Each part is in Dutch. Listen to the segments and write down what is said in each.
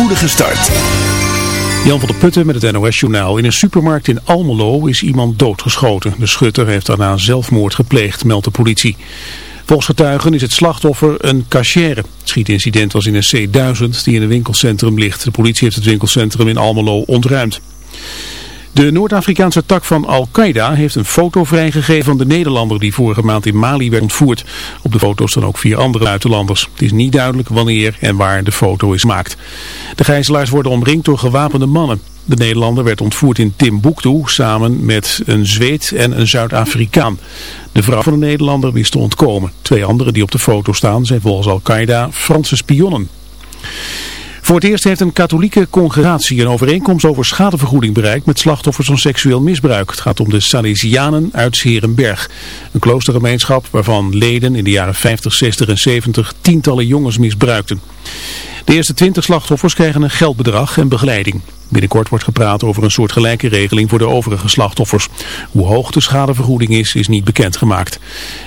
spoedige start. Jan van der Putten met het NOS-journaal. In een supermarkt in Almelo is iemand doodgeschoten. De schutter heeft daarna zelfmoord gepleegd, meldt de politie. Volgens getuigen is het slachtoffer een cachère. Het schietincident was in een C1000 die in een winkelcentrum ligt. De politie heeft het winkelcentrum in Almelo ontruimd. De Noord-Afrikaanse tak van Al-Qaeda heeft een foto vrijgegeven van de Nederlander die vorige maand in Mali werd ontvoerd. Op de foto staan ook vier andere buitenlanders. Het is niet duidelijk wanneer en waar de foto is gemaakt. De gijzelaars worden omringd door gewapende mannen. De Nederlander werd ontvoerd in Timbuktu samen met een Zweed en een Zuid-Afrikaan. De vrouw van de Nederlander wist te ontkomen. Twee anderen die op de foto staan zijn volgens Al-Qaeda Franse spionnen. Voor het eerst heeft een katholieke congregatie een overeenkomst over schadevergoeding bereikt met slachtoffers van seksueel misbruik. Het gaat om de Salesianen uit Serenberg. Een kloostergemeenschap waarvan leden in de jaren 50, 60 en 70 tientallen jongens misbruikten. De eerste 20 slachtoffers krijgen een geldbedrag en begeleiding. Binnenkort wordt gepraat over een soort gelijke regeling voor de overige slachtoffers. Hoe hoog de schadevergoeding is, is niet bekendgemaakt.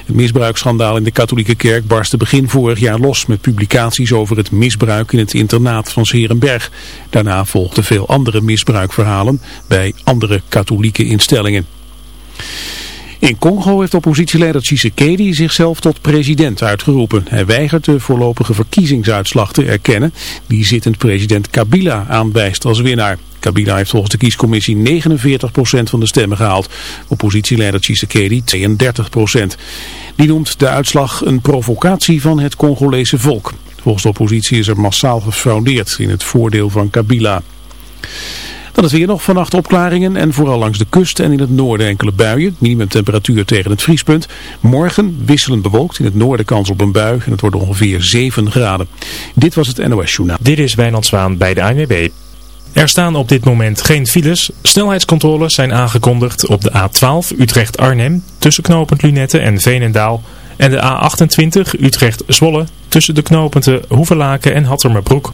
Het misbruiksschandaal in de katholieke kerk barstte begin vorig jaar los met publicaties over het misbruik in het internaat van Serenberg. Daarna volgden veel andere misbruikverhalen bij andere katholieke instellingen. In Congo heeft oppositieleider Tshisekedi zichzelf tot president uitgeroepen. Hij weigert de voorlopige verkiezingsuitslag te erkennen die zittend president Kabila aanwijst als winnaar. Kabila heeft volgens de kiescommissie 49% van de stemmen gehaald. Oppositieleider Tshisekedi 32%. Die noemt de uitslag een provocatie van het Congolese volk. Volgens de oppositie is er massaal gefraudeerd in het voordeel van Kabila. Dan is weer nog vannacht opklaringen en vooral langs de kust en in het noorden enkele buien. Minimumtemperatuur tegen het vriespunt. Morgen wisselend bewolkt, in het noorden kans op een bui en het wordt ongeveer 7 graden. Dit was het NOS Journaal. Dit is Wijnand Zwaan bij de ANWB. Er staan op dit moment geen files. Snelheidscontroles zijn aangekondigd op de A12 Utrecht-Arnhem tussen knooppunt Lunette en Veenendaal. En de A28 Utrecht-Zwolle tussen de knooppunten Hoevelaken en Hattermerbroek.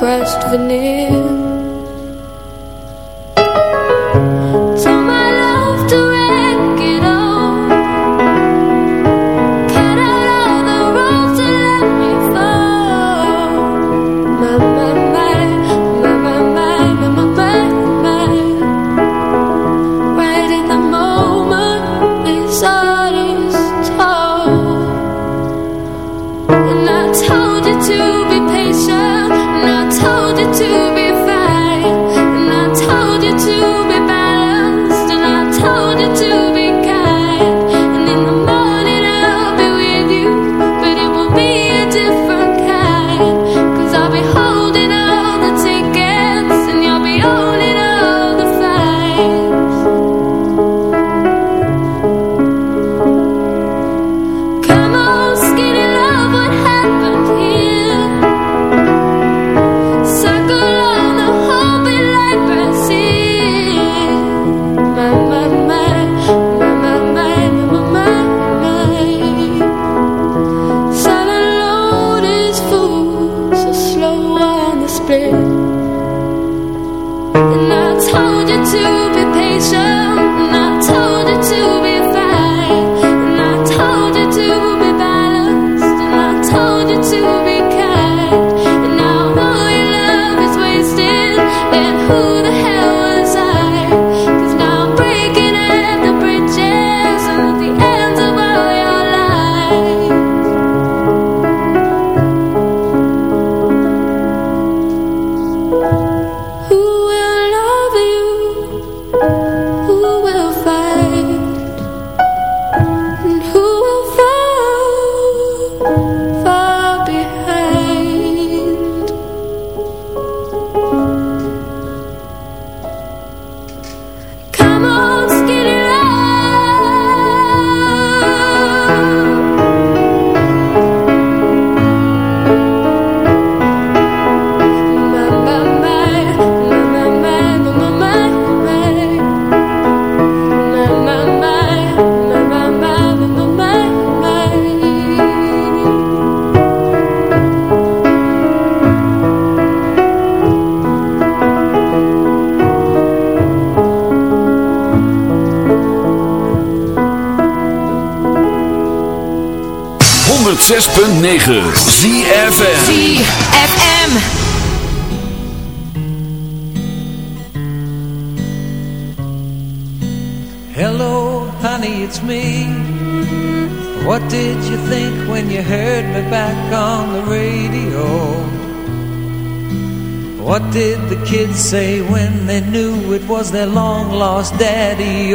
scratched veneer. 106.9 ZFM ZFM Hello, honey, it's me What did you think when you heard me back on the radio? What did the kids say when they knew it was their long-lost daddy?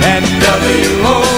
NWO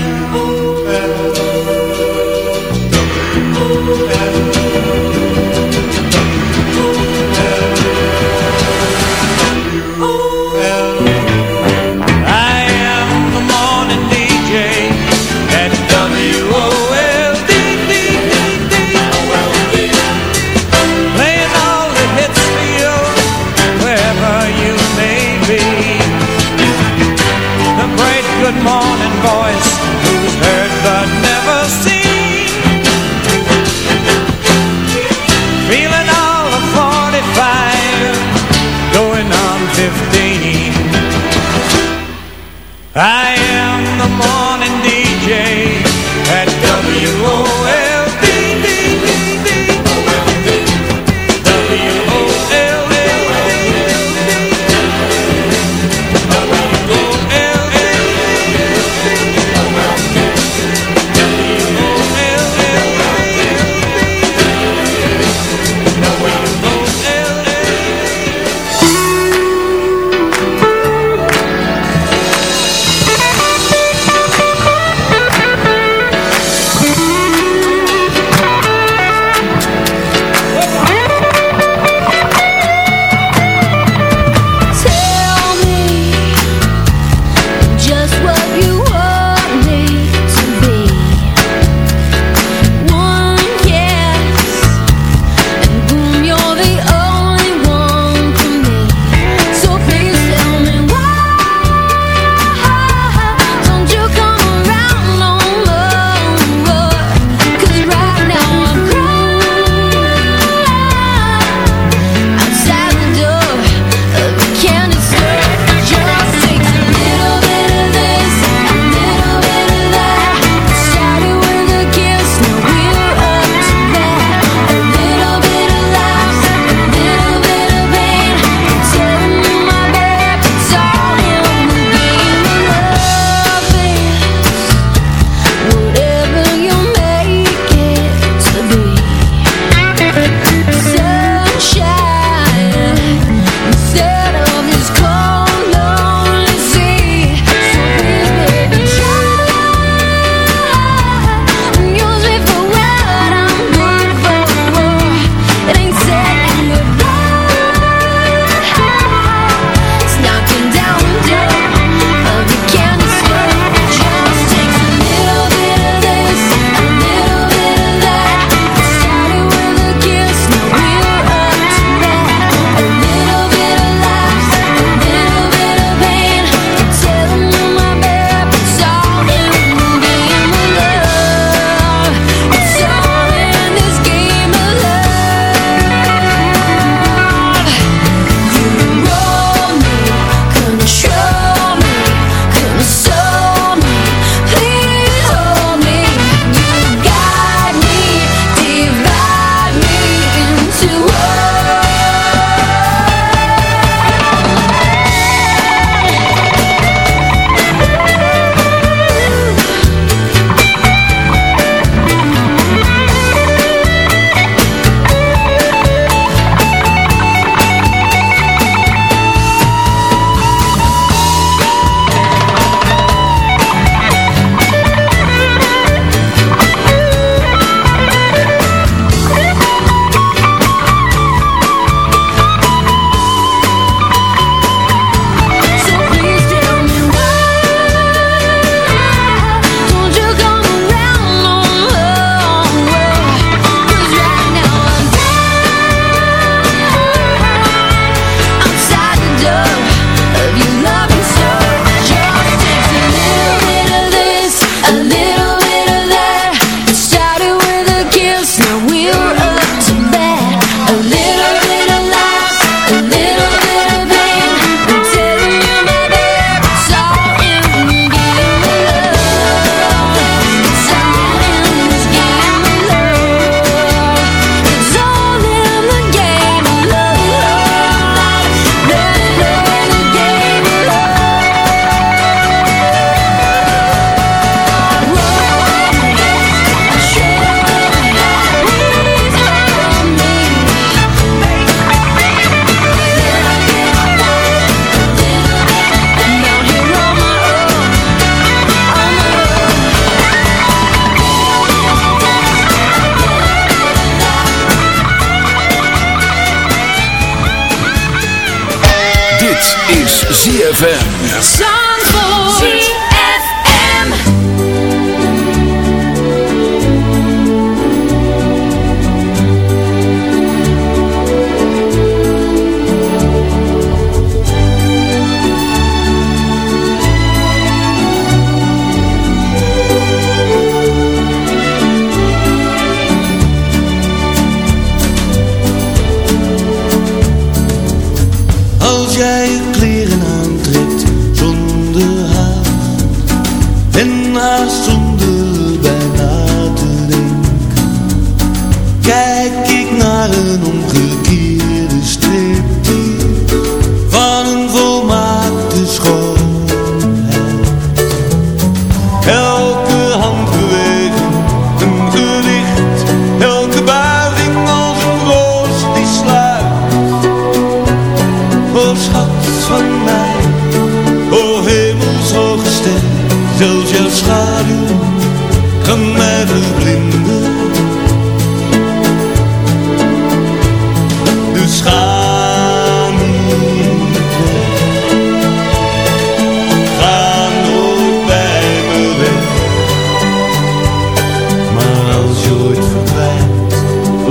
ZFM.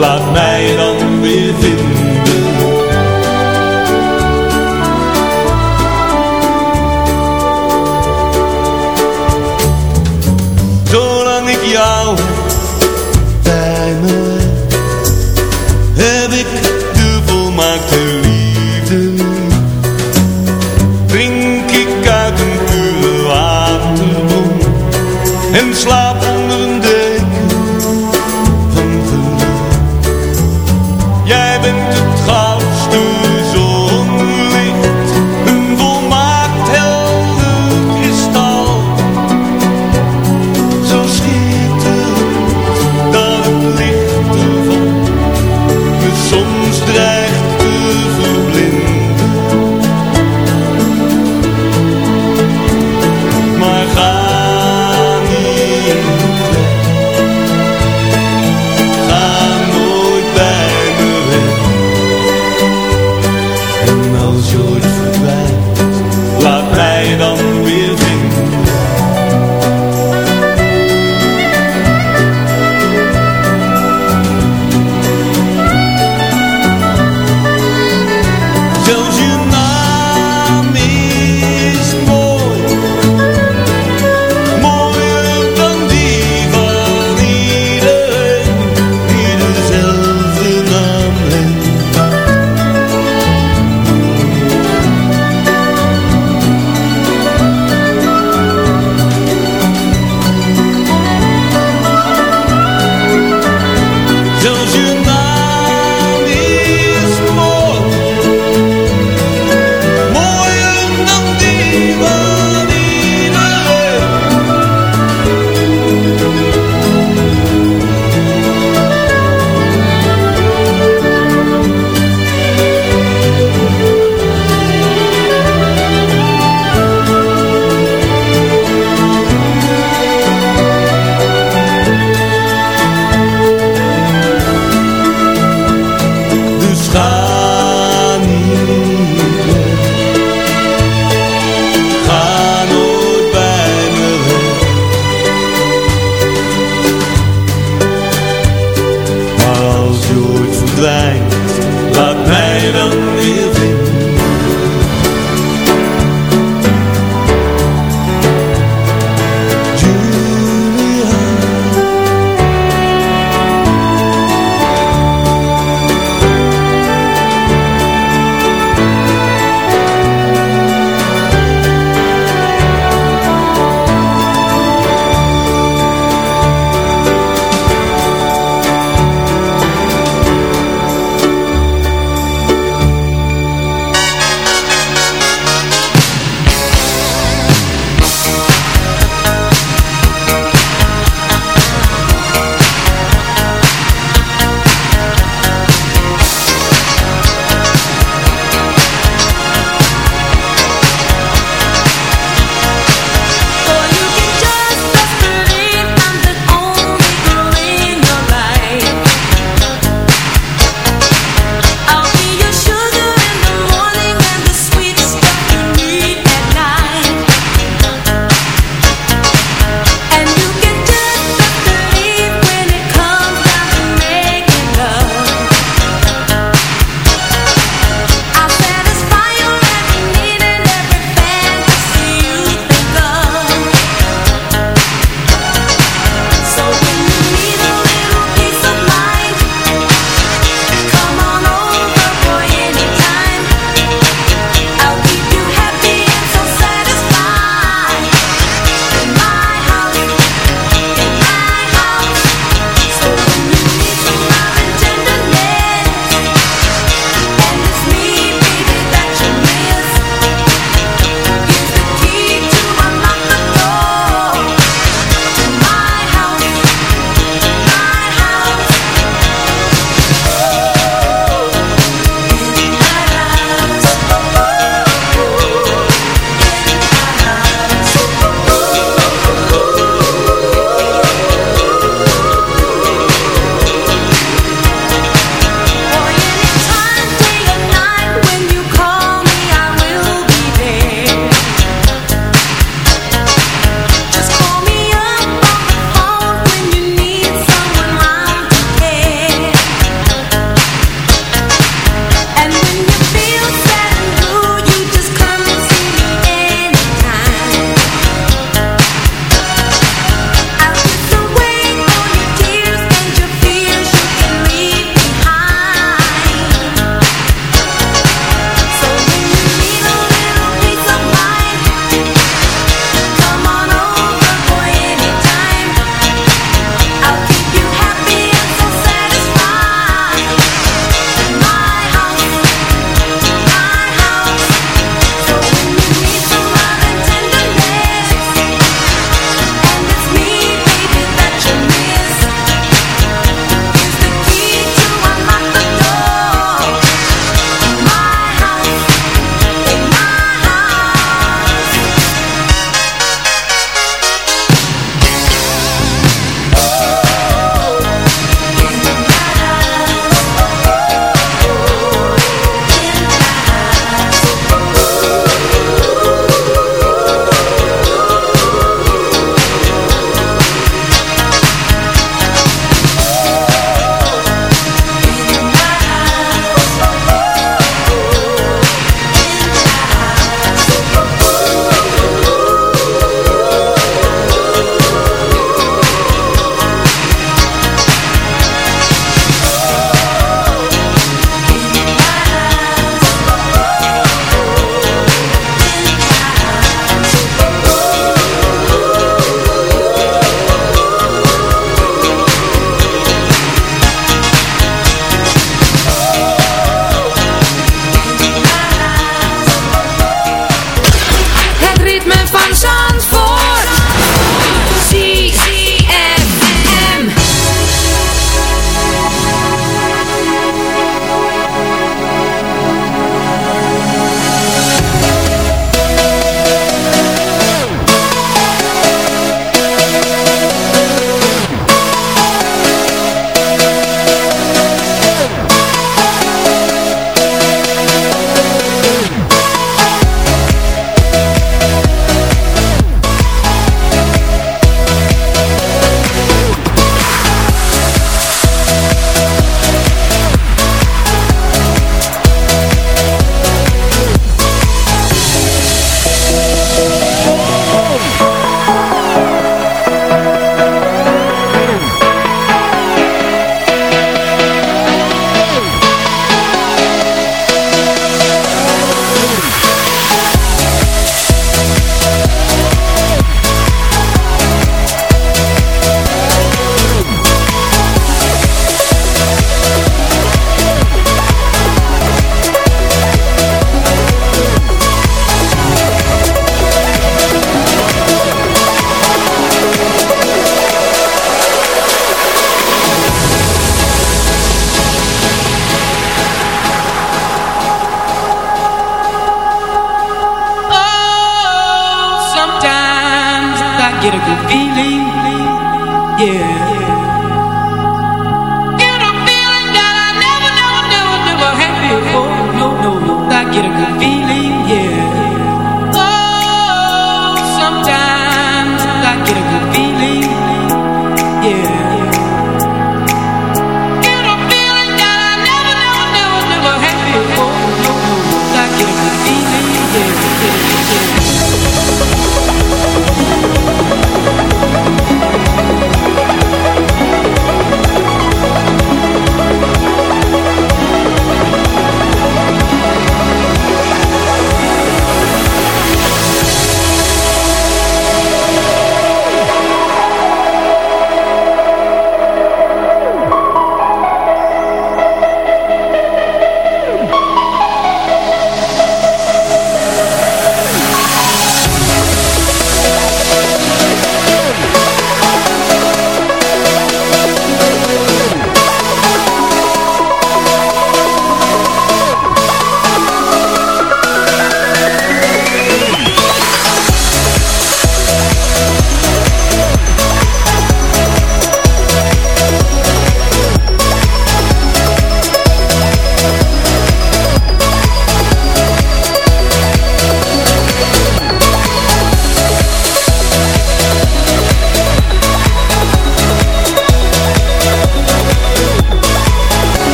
Laat mij dan weer.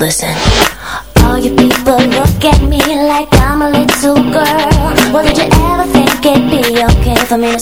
listen. All you people look at me like I'm a little girl. Well, did you ever think it'd be okay for me to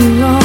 to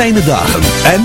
fijne dagen en...